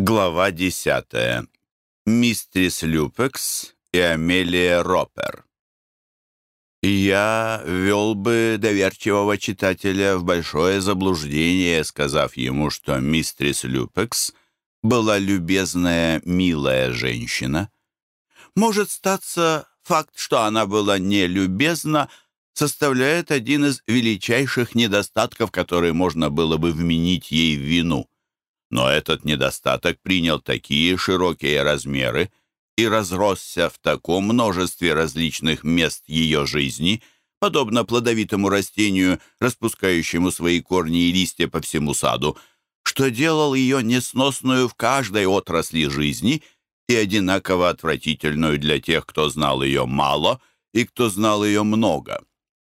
Глава десятая. Мистрис Люпекс и Амелия Ропер. Я вел бы доверчивого читателя в большое заблуждение, сказав ему, что мистрис Люпекс была любезная, милая женщина. Может статься факт, что она была не любезна, составляет один из величайших недостатков, которые можно было бы вменить ей в вину. Но этот недостаток принял такие широкие размеры и разросся в таком множестве различных мест ее жизни, подобно плодовитому растению, распускающему свои корни и листья по всему саду, что делал ее несносную в каждой отрасли жизни и одинаково отвратительную для тех, кто знал ее мало и кто знал ее много.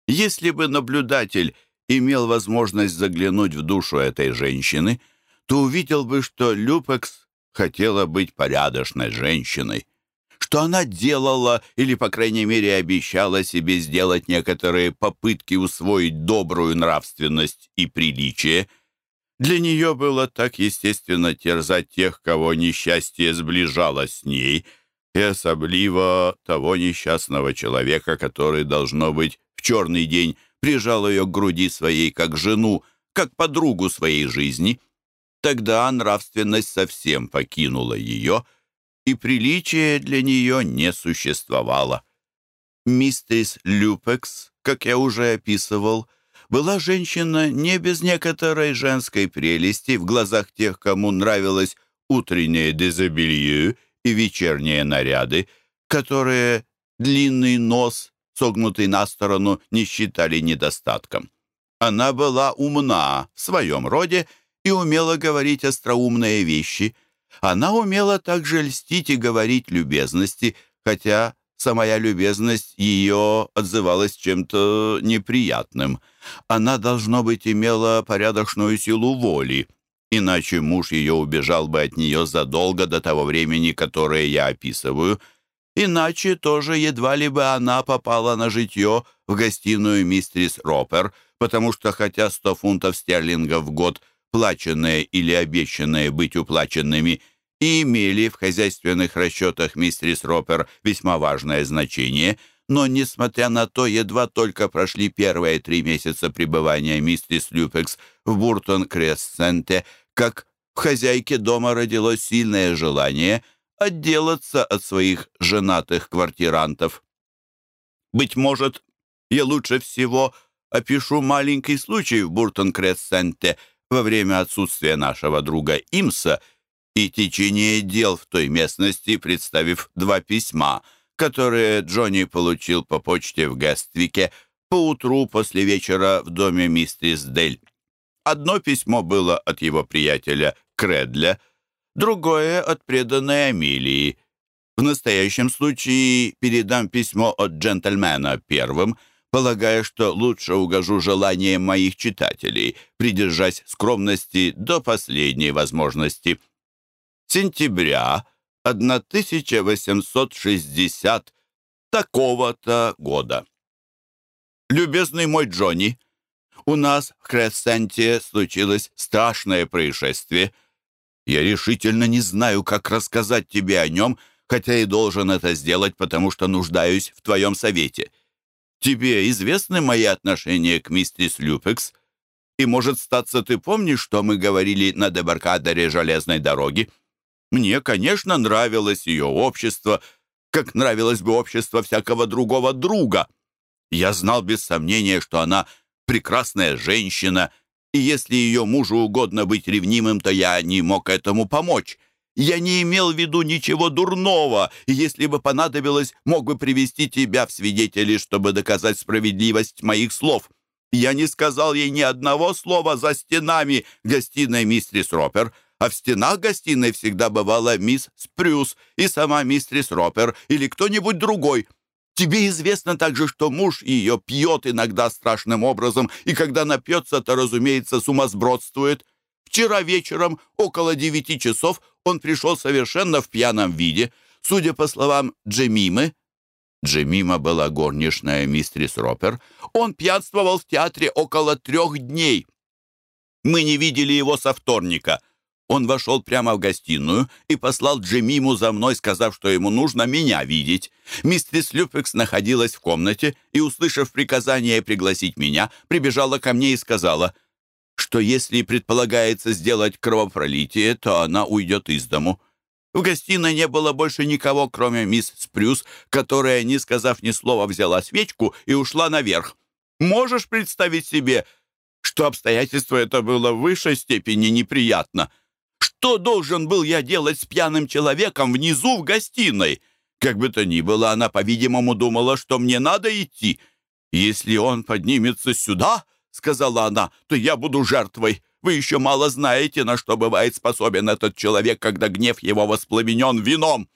Если бы наблюдатель имел возможность заглянуть в душу этой женщины – то увидел бы, что Люпекс хотела быть порядочной женщиной, что она делала или, по крайней мере, обещала себе сделать некоторые попытки усвоить добрую нравственность и приличие. Для нее было так естественно терзать тех, кого несчастье сближало с ней, и особливо того несчастного человека, который, должно быть, в черный день прижал ее к груди своей как жену, как подругу своей жизни — Тогда нравственность совсем покинула ее, и приличия для нее не существовало. Мистерис Люпекс, как я уже описывал, была женщина не без некоторой женской прелести в глазах тех, кому нравилось утреннее дезобелье и вечерние наряды, которые длинный нос, согнутый на сторону, не считали недостатком. Она была умна в своем роде и умела говорить остроумные вещи. Она умела также льстить и говорить любезности, хотя самая любезность ее отзывалась чем-то неприятным. Она, должно быть, имела порядочную силу воли, иначе муж ее убежал бы от нее задолго до того времени, которое я описываю. Иначе тоже едва ли бы она попала на житье в гостиную мистерис Ропер, потому что хотя сто фунтов стерлингов в год – плаченные или обещанные быть уплаченными, и имели в хозяйственных расчетах мистерис Ропер весьма важное значение, но, несмотря на то, едва только прошли первые три месяца пребывания мистерис Люпекс в Буртон-Крессенте, как в хозяйке дома родилось сильное желание отделаться от своих женатых квартирантов. Быть может, я лучше всего опишу маленький случай в Буртон-Крессенте — во время отсутствия нашего друга Имса и течение дел в той местности, представив два письма, которые Джонни получил по почте в Гествике поутру после вечера в доме мистерис Дель. Одно письмо было от его приятеля Кредля, другое — от преданной Амилии. В настоящем случае передам письмо от джентльмена первым — полагая, что лучше угожу желаниям моих читателей, придержась скромности до последней возможности. Сентября 1860 такого-то года. Любезный мой Джонни, у нас в Крессенте случилось страшное происшествие. Я решительно не знаю, как рассказать тебе о нем, хотя и должен это сделать, потому что нуждаюсь в твоем совете. Тебе известны мои отношения к мистерис Люпекс? И, может, статься, ты помнишь, что мы говорили на дебаркадере железной дороги? Мне, конечно, нравилось ее общество, как нравилось бы общество всякого другого друга. Я знал без сомнения, что она прекрасная женщина, и если ее мужу угодно быть ревнимым, то я не мог этому помочь. Я не имел в виду ничего дурного, и если бы понадобилось, мог бы привести тебя в свидетели, чтобы доказать справедливость моих слов. Я не сказал ей ни одного слова за стенами гостиной мистерис Ропер, а в стенах гостиной всегда бывала мисс Спрюс и сама мистерис Ропер или кто-нибудь другой. Тебе известно также, что муж ее пьет иногда страшным образом, и когда напьется, то, разумеется, сумасбродствует. Вчера вечером, около девяти часов, он пришел совершенно в пьяном виде. Судя по словам Джемимы, Джемима была горничная мистерис Ропер, он пьянствовал в театре около трех дней. Мы не видели его со вторника. Он вошел прямо в гостиную и послал Джемиму за мной, сказав, что ему нужно меня видеть. Мистерис Люпекс находилась в комнате и, услышав приказание пригласить меня, прибежала ко мне и сказала, что если предполагается сделать кровопролитие, то она уйдет из дому. В гостиной не было больше никого, кроме мисс Спрюс, которая, не сказав ни слова, взяла свечку и ушла наверх. Можешь представить себе, что обстоятельство это было в высшей степени неприятно — что должен был я делать с пьяным человеком внизу в гостиной? Как бы то ни было, она, по-видимому, думала, что мне надо идти. «Если он поднимется сюда, — сказала она, — то я буду жертвой. Вы еще мало знаете, на что бывает способен этот человек, когда гнев его воспламенен вином.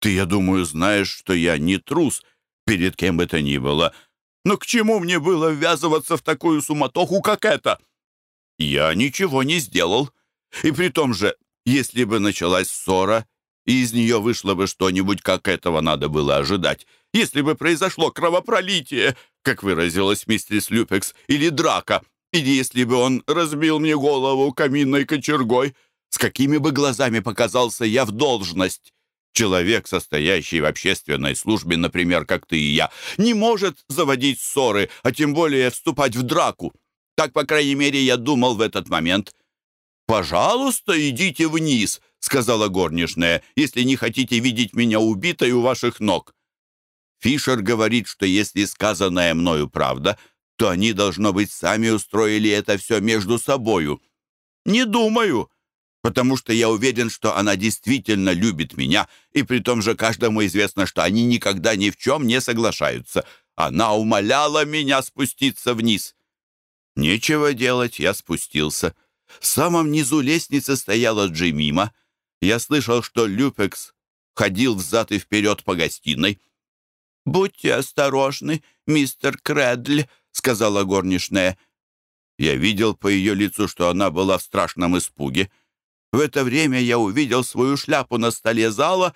Ты, я думаю, знаешь, что я не трус перед кем бы то ни было. Но к чему мне было ввязываться в такую суматоху, как это? Я ничего не сделал. И при том же, если бы началась ссора, и из нее вышло бы что-нибудь, как этого надо было ожидать, если бы произошло кровопролитие, как выразилась мистерис Люпекс, или драка, или если бы он разбил мне голову каминной кочергой, с какими бы глазами показался я в должность. Человек, состоящий в общественной службе, например, как ты и я, не может заводить ссоры, а тем более вступать в драку. Так, по крайней мере, я думал в этот момент. «Пожалуйста, идите вниз», — сказала горничная, «если не хотите видеть меня убитой у ваших ног». Фишер говорит, что если сказанная мною правда, то они, должно быть, сами устроили это все между собою. Не думаю, потому что я уверен, что она действительно любит меня, и при том же каждому известно, что они никогда ни в чем не соглашаются. Она умоляла меня спуститься вниз. Нечего делать, я спустился. В самом низу лестницы стояла Джимима. Я слышал, что Люпекс ходил взад и вперед по гостиной. «Будьте осторожны, мистер Крэдль», — сказала горничная. Я видел по ее лицу, что она была в страшном испуге. В это время я увидел свою шляпу на столе зала,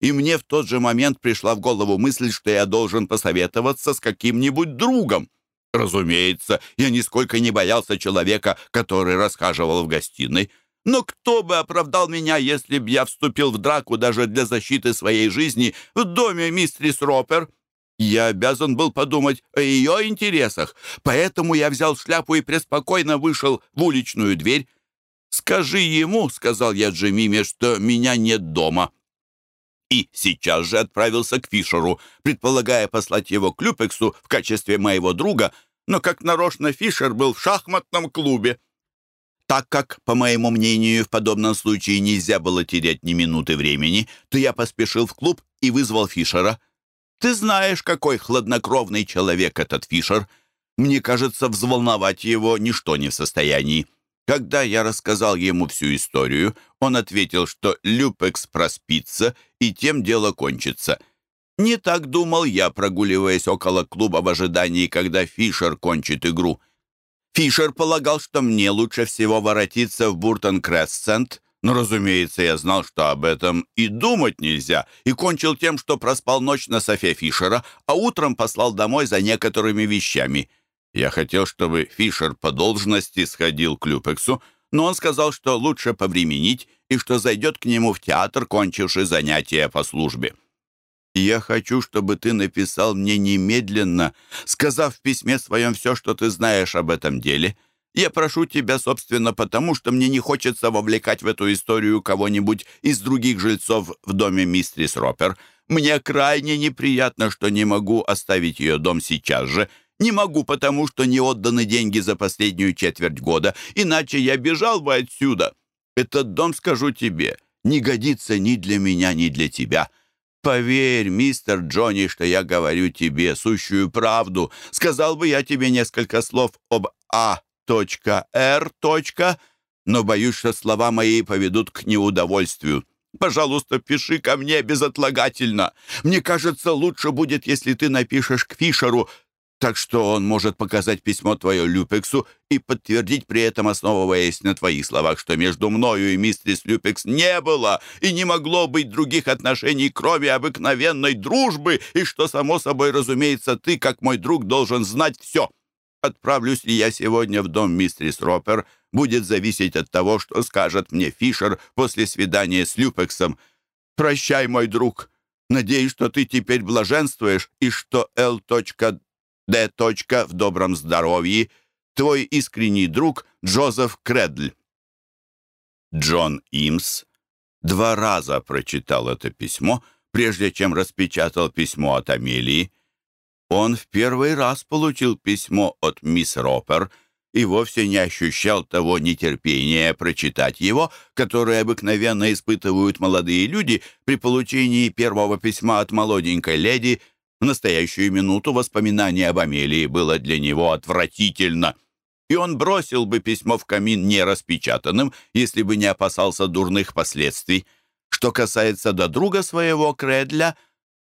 и мне в тот же момент пришла в голову мысль, что я должен посоветоваться с каким-нибудь другом. Разумеется, я нисколько не боялся человека, который расхаживал в гостиной. Но кто бы оправдал меня, если б я вступил в драку даже для защиты своей жизни в доме мистерис Ропер? Я обязан был подумать о ее интересах, поэтому я взял шляпу и преспокойно вышел в уличную дверь. «Скажи ему», — сказал я Джемиме, — «что меня нет дома» и сейчас же отправился к Фишеру, предполагая послать его к Люпексу в качестве моего друга, но как нарочно Фишер был в шахматном клубе. Так как, по моему мнению, в подобном случае нельзя было терять ни минуты времени, то я поспешил в клуб и вызвал Фишера. Ты знаешь, какой хладнокровный человек этот Фишер. Мне кажется, взволновать его ничто не в состоянии. Когда я рассказал ему всю историю, он ответил, что Люпекс проспится, и тем дело кончится. Не так думал я, прогуливаясь около клуба в ожидании, когда Фишер кончит игру. Фишер полагал, что мне лучше всего воротиться в Буртон-Крессент, но, разумеется, я знал, что об этом и думать нельзя, и кончил тем, что проспал ночь на софе Фишера, а утром послал домой за некоторыми вещами — я хотел, чтобы Фишер по должности сходил к Люпексу, но он сказал, что лучше повременить и что зайдет к нему в театр, кончивший занятия по службе. «Я хочу, чтобы ты написал мне немедленно, сказав в письме своем все, что ты знаешь об этом деле. Я прошу тебя, собственно, потому что мне не хочется вовлекать в эту историю кого-нибудь из других жильцов в доме мистрис Ропер. Мне крайне неприятно, что не могу оставить ее дом сейчас же, не могу, потому что не отданы деньги за последнюю четверть года, иначе я бежал бы отсюда. Этот дом, скажу тебе, не годится ни для меня, ни для тебя. Поверь, мистер Джонни, что я говорю тебе сущую правду. Сказал бы я тебе несколько слов об А.Р. Но боюсь, что слова мои поведут к неудовольствию. Пожалуйста, пиши ко мне безотлагательно. Мне кажется, лучше будет, если ты напишешь к Фишеру, так что он может показать письмо твое Люпексу и подтвердить при этом, основываясь на твоих словах, что между мною и мистерис Люпекс не было и не могло быть других отношений, кроме обыкновенной дружбы, и что, само собой, разумеется, ты, как мой друг, должен знать все. отправлюсь ли я сегодня в дом мистерис Ропер, будет зависеть от того, что скажет мне Фишер после свидания с Люпексом. Прощай, мой друг. Надеюсь, что ты теперь блаженствуешь и что Л.Д. в добром здоровье. Твой искренний друг Джозеф Кредль. Джон Имс два раза прочитал это письмо, прежде чем распечатал письмо от Амелии. Он в первый раз получил письмо от мисс Ропер и вовсе не ощущал того нетерпения прочитать его, которое обыкновенно испытывают молодые люди при получении первого письма от молоденькой леди. В настоящую минуту воспоминание об Амелии было для него отвратительно — и он бросил бы письмо в камин нераспечатанным, если бы не опасался дурных последствий. Что касается до друга своего Кредля,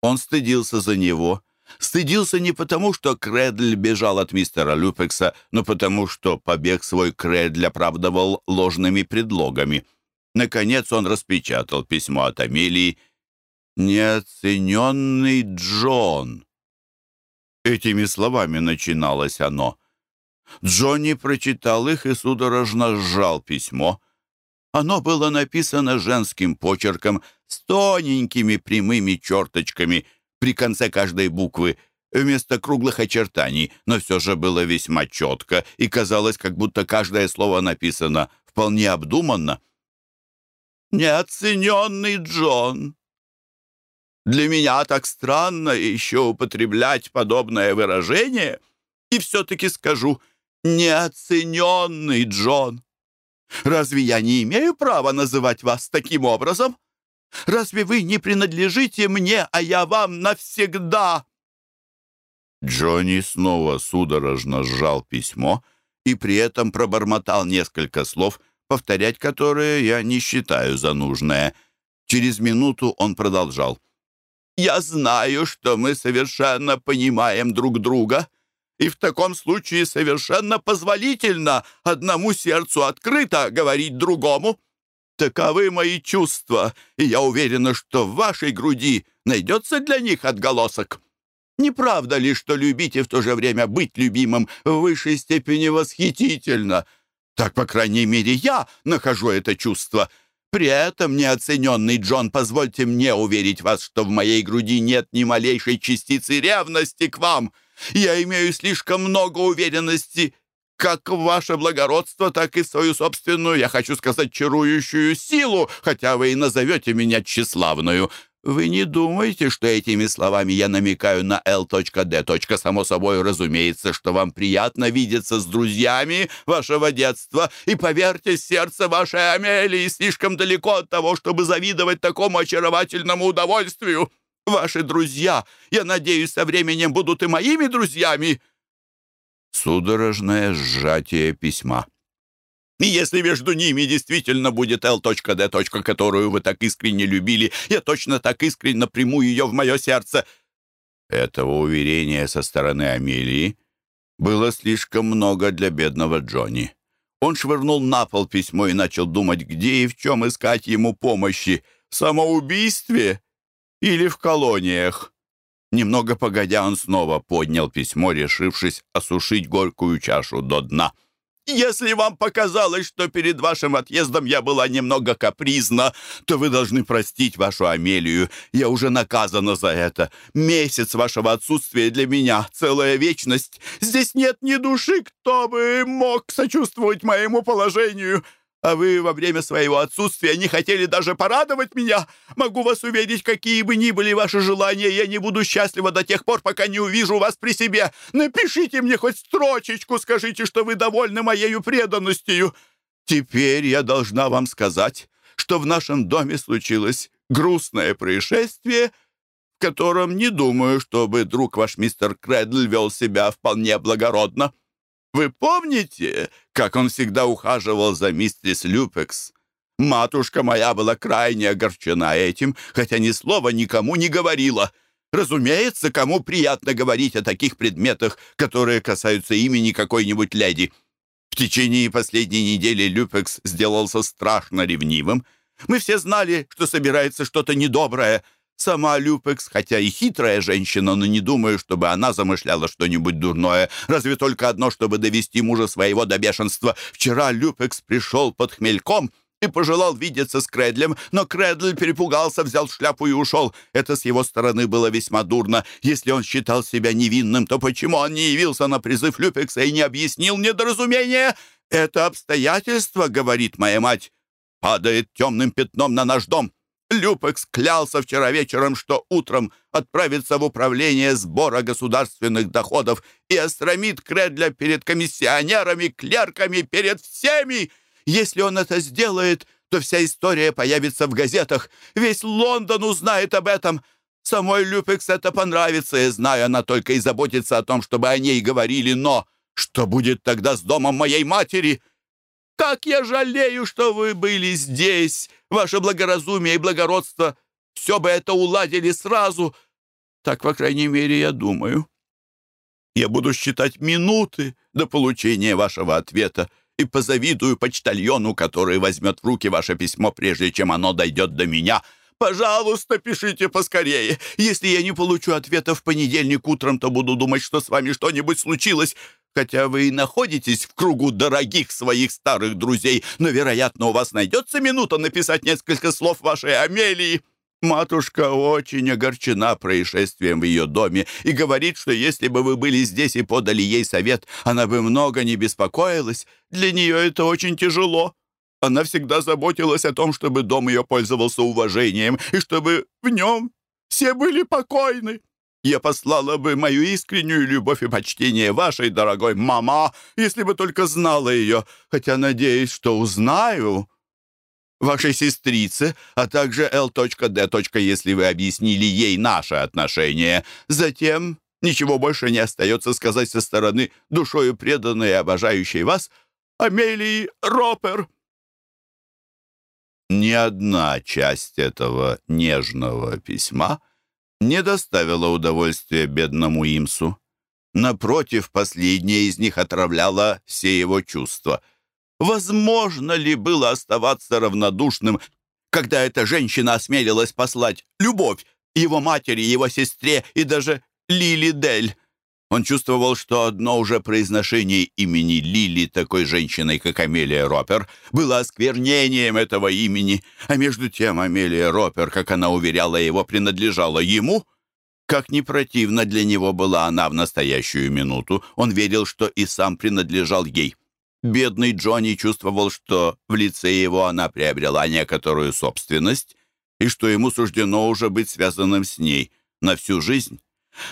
он стыдился за него. Стыдился не потому, что Кредль бежал от мистера Люпекса, но потому, что побег свой Кредль оправдывал ложными предлогами. Наконец он распечатал письмо от Амелии. «Неоцененный Джон». Этими словами начиналось оно — Джонни прочитал их и судорожно сжал письмо. Оно было написано женским почерком с тоненькими прямыми черточками при конце каждой буквы, вместо круглых очертаний, но все же было весьма четко и казалось, как будто каждое слово написано вполне обдуманно. «Неоцененный Джон!» Для меня так странно еще употреблять подобное выражение, и все-таки скажу — неоцененный Джон. Разве я не имею права называть вас таким образом? Разве вы не принадлежите мне, а я вам навсегда?» Джонни снова судорожно сжал письмо и при этом пробормотал несколько слов, повторять которые я не считаю за нужное. Через минуту он продолжал. «Я знаю, что мы совершенно понимаем друг друга. И в таком случае совершенно позволительно одному сердцу открыто говорить другому. Таковы мои чувства, и я уверена, что в вашей груди найдется для них отголосок. Не правда ли, что любить и в то же время быть любимым в высшей степени восхитительно? Так, по крайней мере, я нахожу это чувство. При этом, неоцененный Джон, позвольте мне уверить вас, что в моей груди нет ни малейшей частицы ревности к вам — я имею слишком много уверенности как в ваше благородство, так и в свою собственную, я хочу сказать, чарующую силу, хотя вы и назовете меня тщеславную. Вы не думаете, что этими словами я намекаю на L.D. Само собой, разумеется, что вам приятно видеться с друзьями вашего детства, и, поверьте, сердце вашей Амелии слишком далеко от того, чтобы завидовать такому очаровательному удовольствию. Ваши друзья, я надеюсь, со временем будут и моими друзьями». Судорожное сжатие письма. И если между ними действительно будет L.D., которую вы так искренне любили, я точно так искренне приму ее в мое сердце». Этого уверения со стороны Амелии было слишком много для бедного Джонни. Он швырнул на пол письмо и начал думать, где и в чем искать ему помощи. В самоубийстве или в колониях. Немного погодя, он снова поднял письмо, решившись осушить горькую чашу до дна. «Если вам показалось, что перед вашим отъездом я была немного капризна, то вы должны простить вашу Амелию. Я уже наказана за это. Месяц вашего отсутствия для меня — целая вечность. Здесь нет ни души, кто бы мог сочувствовать моему положению а вы во время своего отсутствия не хотели даже порадовать меня. Могу вас уверить, какие бы ни были ваши желания, я не буду счастлива до тех пор, пока не увижу вас при себе. Напишите мне хоть строчечку, скажите, что вы довольны моею преданностью. Теперь я должна вам сказать, что в нашем доме случилось грустное происшествие, в котором не думаю, чтобы друг ваш мистер Кредл вел себя вполне благородно. Вы помните, как он всегда ухаживал за мистерис Люпекс? Матушка моя была крайне огорчена этим, хотя ни слова никому не говорила. Разумеется, кому приятно говорить о таких предметах, которые касаются имени какой-нибудь леди. В течение последней недели Люпекс сделался страшно ревнивым. Мы все знали, что собирается что-то недоброе. Сама Люпекс, хотя и хитрая женщина, но не думаю, чтобы она замышляла что-нибудь дурное. Разве только одно, чтобы довести мужа своего до бешенства. Вчера Люпекс пришел под хмельком и пожелал видеться с Кредлем, но Кредль перепугался, взял шляпу и ушел. Это с его стороны было весьма дурно. Если он считал себя невинным, то почему он не явился на призыв Люпекса и не объяснил недоразумение? Это обстоятельство, говорит моя мать, падает темным пятном на наш дом. Люпекс клялся вчера вечером, что утром отправится в управление сбора государственных доходов и остромит Кредля перед комиссионерами, клерками, перед всеми. Если он это сделает, то вся история появится в газетах. Весь Лондон узнает об этом. Самой Люпекс это понравится, и знаю, она только и заботится о том, чтобы о ней говорили, но что будет тогда с домом моей матери?» Как я жалею, что вы были здесь! Ваше благоразумие и благородство все бы это уладили сразу. Так, по крайней мере, я думаю. Я буду считать минуты до получения вашего ответа и позавидую почтальону, который возьмет в руки ваше письмо, прежде чем оно дойдет до меня. Пожалуйста, пишите поскорее. Если я не получу ответа в понедельник утром, то буду думать, что с вами что-нибудь случилось хотя вы и находитесь в кругу дорогих своих старых друзей, но, вероятно, у вас найдется минута написать несколько слов вашей Амелии». Матушка очень огорчена происшествием в ее доме и говорит, что если бы вы были здесь и подали ей совет, она бы много не беспокоилась. Для нее это очень тяжело. Она всегда заботилась о том, чтобы дом ее пользовался уважением и чтобы в нем все были покойны. Я послала бы мою искреннюю любовь и почтение вашей дорогой мама, если бы только знала ее, хотя надеюсь, что узнаю. Вашей сестрице, а также L.D. если вы объяснили ей наши отношения. Затем ничего больше не остается сказать со стороны душою преданной и обожающей вас Амелии Ропер. Ни одна часть этого нежного письма — не доставило удовольствия бедному Имсу. Напротив, последняя из них отравляла все его чувства. Возможно ли было оставаться равнодушным, когда эта женщина осмелилась послать любовь его матери, его сестре и даже Лили Дель? Он чувствовал, что одно уже произношение имени Лили, такой женщиной, как Амелия Ропер, было осквернением этого имени, а между тем Амелия Ропер, как она уверяла его, принадлежала ему. Как не противно для него была она в настоящую минуту, он верил, что и сам принадлежал ей. Бедный Джонни чувствовал, что в лице его она приобрела некоторую собственность и что ему суждено уже быть связанным с ней на всю жизнь.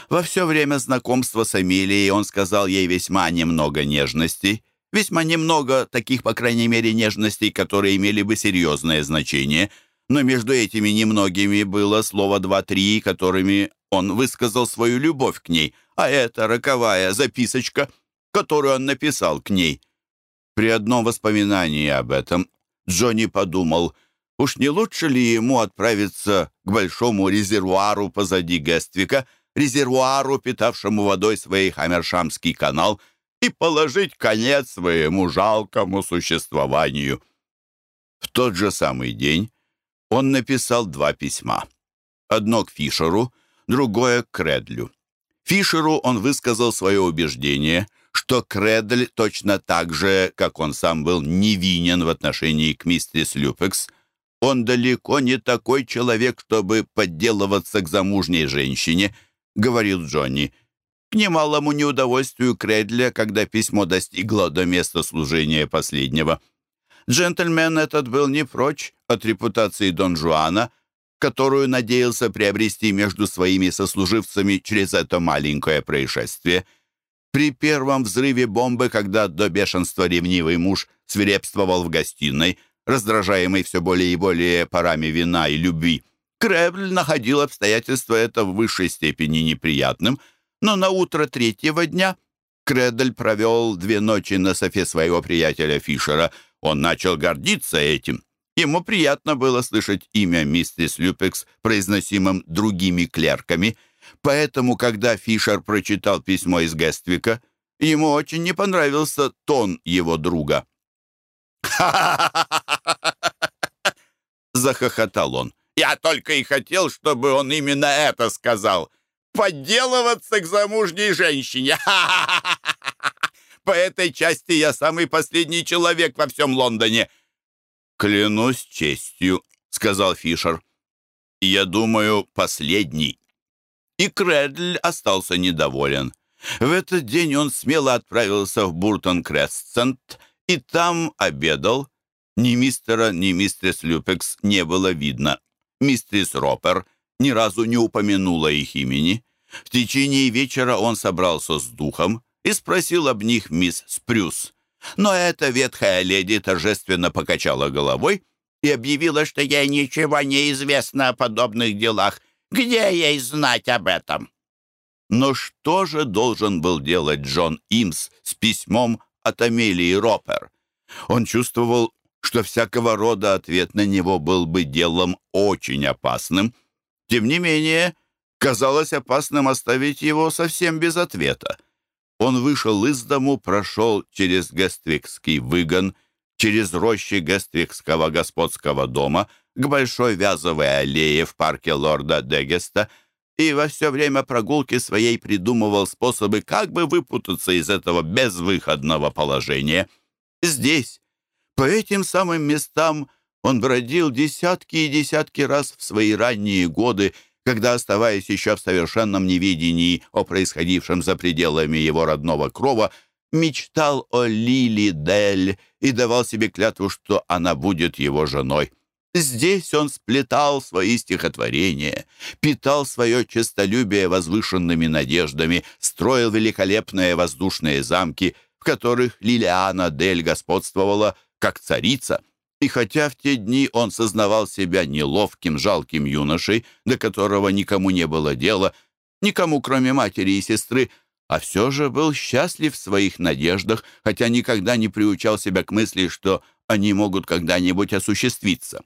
Во все время знакомства с Амелией он сказал ей весьма немного нежностей, весьма немного таких, по крайней мере, нежностей, которые имели бы серьезное значение, но между этими немногими было слово два-три, которыми он высказал свою любовь к ней, а это роковая записочка, которую он написал к ней. При одном воспоминании об этом Джонни подумал, уж не лучше ли ему отправиться к большому резервуару позади Гествика — резервуару, питавшему водой свой Хамершамский канал, и положить конец своему жалкому существованию. В тот же самый день он написал два письма. Одно к Фишеру, другое к Кредлю. Фишеру он высказал свое убеждение, что Кредль точно так же, как он сам был невинен в отношении к мистерис Люпекс, он далеко не такой человек, чтобы подделываться к замужней женщине —— говорил Джонни. К немалому неудовольствию Кредля, когда письмо достигло до места служения последнего. Джентльмен этот был не прочь от репутации Дон Жуана, которую надеялся приобрести между своими сослуживцами через это маленькое происшествие. При первом взрыве бомбы, когда до бешенства ревнивый муж свирепствовал в гостиной, раздражаемый все более и более парами вина и любви, Кребль находил обстоятельства это в высшей степени неприятным, но на утро третьего дня Кредль провел две ночи на софе своего приятеля Фишера. Он начал гордиться этим. Ему приятно было слышать имя миссис Люпекс, произносимым другими клерками. Поэтому, когда Фишер прочитал письмо из Гествика, ему очень не понравился тон его друга. «Ха-ха-ха!» — захохотал он. Я только и хотел, чтобы он именно это сказал. Подделываться к замужней женщине. По этой части я самый последний человек во всем Лондоне. Клянусь честью, сказал Фишер. Я думаю, последний. И Кредль остался недоволен. В этот день он смело отправился в Буртон-Крестсент и там обедал. Ни мистера, ни мистерс Люпекс не было видно. Мистерис Ропер ни разу не упомянула их имени. В течение вечера он собрался с духом и спросил об них мисс Спрюс. Но эта ветхая леди торжественно покачала головой и объявила, что ей ничего не известно о подобных делах. Где ей знать об этом? Но что же должен был делать Джон Имс с письмом от Амелии Ропер? Он чувствовал, что всякого рода ответ на него был бы делом очень опасным. Тем не менее, казалось опасным оставить его совсем без ответа. Он вышел из дому, прошел через Гествикский выгон, через рощи Гествикского господского дома к большой вязовой аллее в парке лорда Дегеста и во все время прогулки своей придумывал способы, как бы выпутаться из этого безвыходного положения. Здесь, по этим самым местам, он бродил десятки и десятки раз в свои ранние годы, когда, оставаясь еще в совершенном неведении о происходившем за пределами его родного крова, мечтал о Лили Дель и давал себе клятву, что она будет его женой. Здесь он сплетал свои стихотворения, питал свое честолюбие возвышенными надеждами, строил великолепные воздушные замки, в которых Лилиана Дель господствовала как царица — и хотя в те дни он сознавал себя неловким, жалким юношей, до которого никому не было дела, никому, кроме матери и сестры, а все же был счастлив в своих надеждах, хотя никогда не приучал себя к мысли, что они могут когда-нибудь осуществиться.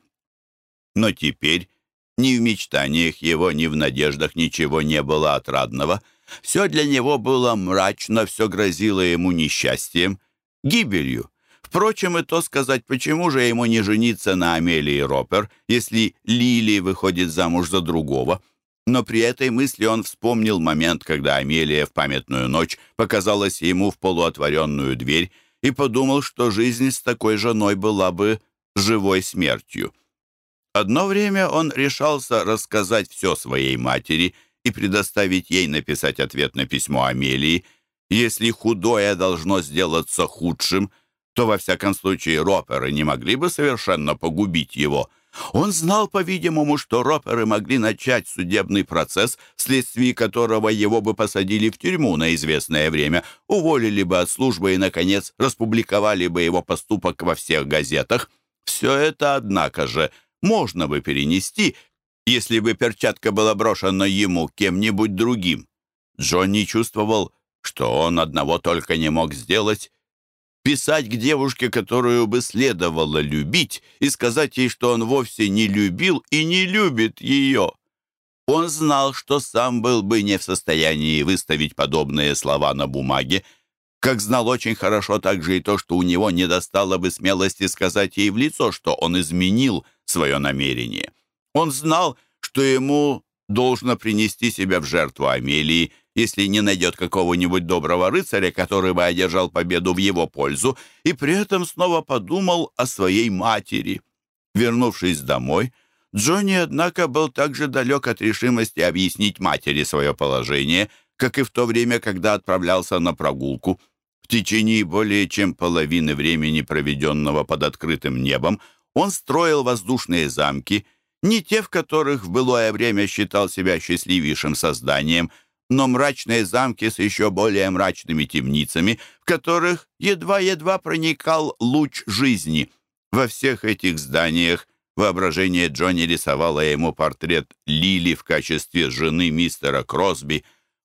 Но теперь ни в мечтаниях его, ни в надеждах ничего не было отрадного. Все для него было мрачно, все грозило ему несчастьем, гибелью. Впрочем, и то сказать, почему же ему не жениться на Амелии Ропер, если Лили выходит замуж за другого. Но при этой мысли он вспомнил момент, когда Амелия в памятную ночь показалась ему в полуотворенную дверь и подумал, что жизнь с такой женой была бы живой смертью. Одно время он решался рассказать все своей матери и предоставить ей написать ответ на письмо Амелии. Если худое должно сделаться худшим — то, во всяком случае, роперы не могли бы совершенно погубить его. Он знал, по-видимому, что роперы могли начать судебный процесс, вследствие которого его бы посадили в тюрьму на известное время, уволили бы от службы и, наконец, распубликовали бы его поступок во всех газетах. Все это, однако же, можно бы перенести, если бы перчатка была брошена ему кем-нибудь другим. Джонни чувствовал, что он одного только не мог сделать, писать к девушке, которую бы следовало любить, и сказать ей, что он вовсе не любил и не любит ее. Он знал, что сам был бы не в состоянии выставить подобные слова на бумаге, как знал очень хорошо также и то, что у него не достало бы смелости сказать ей в лицо, что он изменил свое намерение. Он знал, что ему должно принести себя в жертву Амелии, если не найдет какого-нибудь доброго рыцаря, который бы одержал победу в его пользу, и при этом снова подумал о своей матери. Вернувшись домой, Джонни, однако, был так же далек от решимости объяснить матери свое положение, как и в то время, когда отправлялся на прогулку. В течение более чем половины времени, проведенного под открытым небом, он строил воздушные замки, не те, в которых в былое время считал себя счастливейшим созданием – но мрачные замки с еще более мрачными темницами, в которых едва-едва проникал луч жизни. Во всех этих зданиях воображение Джонни рисовало ему портрет Лили в качестве жены мистера Кросби.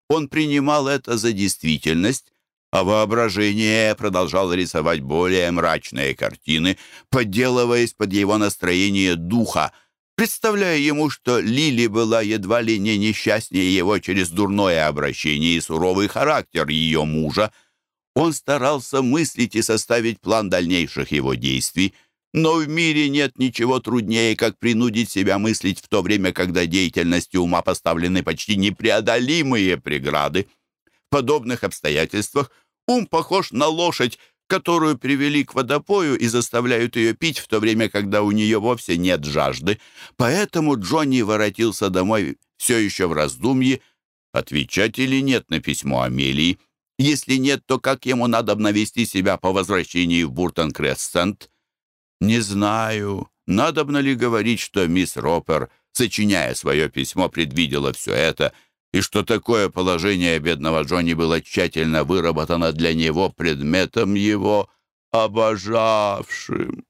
Он принимал это за действительность, а воображение продолжало рисовать более мрачные картины, подделываясь под его настроение духа — представляя ему, что Лили была едва ли не несчастнее его через дурное обращение и суровый характер ее мужа, он старался мыслить и составить план дальнейших его действий, Но в мире нет ничего труднее, как принудить себя мыслить в то время, когда деятельности ума поставлены почти непреодолимые преграды. В подобных обстоятельствах ум похож на лошадь, которую привели к водопою и заставляют ее пить в то время, когда у нее вовсе нет жажды. Поэтому Джонни воротился домой все еще в раздумье, отвечать или нет на письмо Амелии. Если нет, то как ему надо навести себя по возвращении в Буртон-Крессент? Не знаю, надобно ли говорить, что мисс Ропер, сочиняя свое письмо, предвидела все это, и что такое положение бедного Джонни было тщательно выработано для него предметом его обожавшим.